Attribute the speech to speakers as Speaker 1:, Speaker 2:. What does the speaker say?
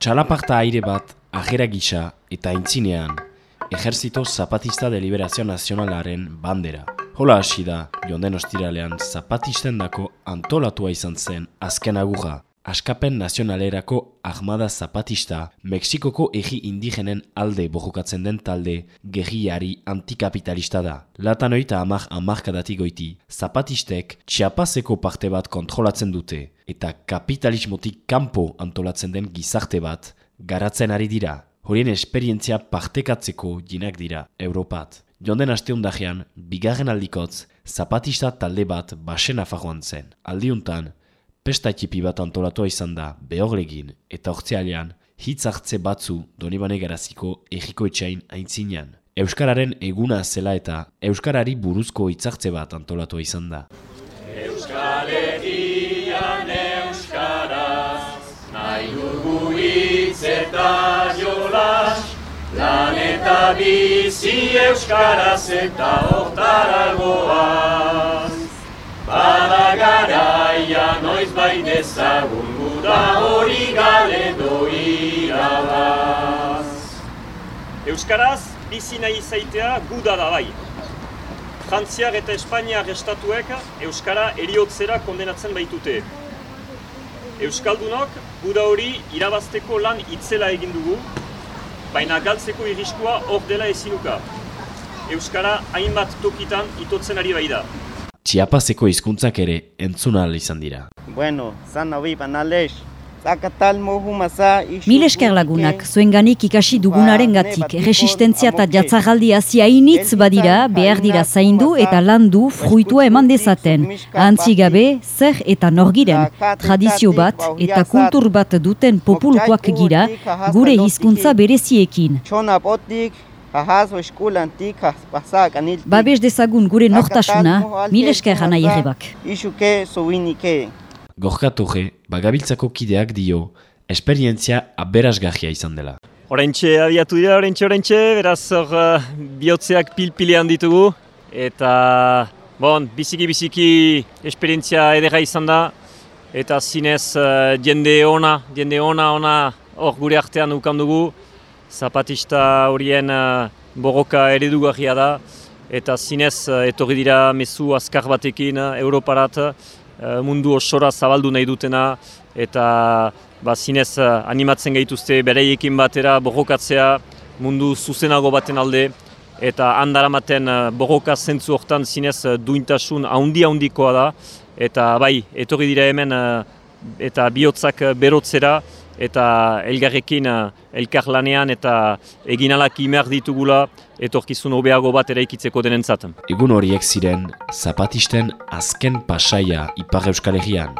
Speaker 1: Txalaparta aire bat, ajera gisa eta aintzinean, Ejerzito Zapatista de Liberazio Nazionalaren bandera. Hola hasi da, jonden ostiralean zapatisten dako antolatua izan zen azken aguja. Askapen nazionalerako Ahmada Zapatista, Mexikoko egi indigenen alde bojokatzen den talde gehiari antikapitalista da. Latanoita amak amarkadatik goiti, Zapatistek txapazeko parte bat kontrolatzen dute eta kapitalismotik kanpo antolatzen den gizarte bat garatzen ari dira. Horien esperientzia partekatzeko jinak dira, Europat. Jonden aste hundajean, bigarren aldikotz, zapatista talde bat basen afagoan zen. Aldiuntan, pesta ekipi bat antolatua izan da, behorlegin eta ortsealean, hitz hartze batzu donibane garaziko egiko etxain aintzinean. Euskararen eguna zela eta Euskarari buruzko hitzartze bat antolatua izan da.
Speaker 2: Dugu hitz eta jolas, lan eta bizi Euskaraz eta hortaragoaz. Bada garaia noiz bai dezagun guda hori galedo irabaz.
Speaker 3: Euskaraz, bizi nahi izaitea guda da bai. Frantziar eta Espainiar estatuek Euskara eriotzera kondenatzen baitute. Euskaldunok, guda hori irabazteko lan itzela egin dugu, baina galtzeko iriskua hor dela ezinuka. Euskara hainbat tokitan itotzen ari bai da.
Speaker 1: Txiapazeko hizkuntzak ere entzuna izan dira.
Speaker 4: Bueno, zan nahi banalez.
Speaker 5: Mil esker lagunak, zuenganik ikasi dugunaren gatik, resistentzia eta jatzagaldi hasia initz badira, behar dira zaindu eta landu fruitua eman dezaten. Antzi gabe, zer eta norgiren, tradizio bat eta kultur bat duten populukoak gira, gure hizkuntza bereziekin. Babes dezagun gure nortasuna, mil esker gana irrebak.
Speaker 1: Gorkatoge, bagabiltzako kideak dio, esperientzia aberasgahia izan dela.
Speaker 3: Horentxe abiatu dira, horentxe, horentxe, beraz hor uh, bihotzeak pil-pilean ditugu. Eta, bon, biziki-biziki esperientzia edera izan da. Eta zinez uh, jende ona, jende ona, ona hor gure artean ukan dugu. Zapatista horien uh, borroka eredugarria da. Eta zinez uh, etorri dira mezu azkar batekin uh, Europarat. Uh, mundu osora zabaldu nahi dutena eta ba, zinez uh, animatzen gaituzte bereiekin batera borrokatzea mundu zuzenago baten alde eta handaramaten uh, borroka zentzu hortan zinez duintasun haundi haundikoa da eta bai, etorri dira hemen eta bihotzak berotzera eta elgarrekin uh, elkarlanean eta eginalak imer ditugula etorkizun hobeago bat eraikitzeko denentzat.
Speaker 1: Egun horiek ziren, zapatisten azken pasaia Ipar Euskal Herrian.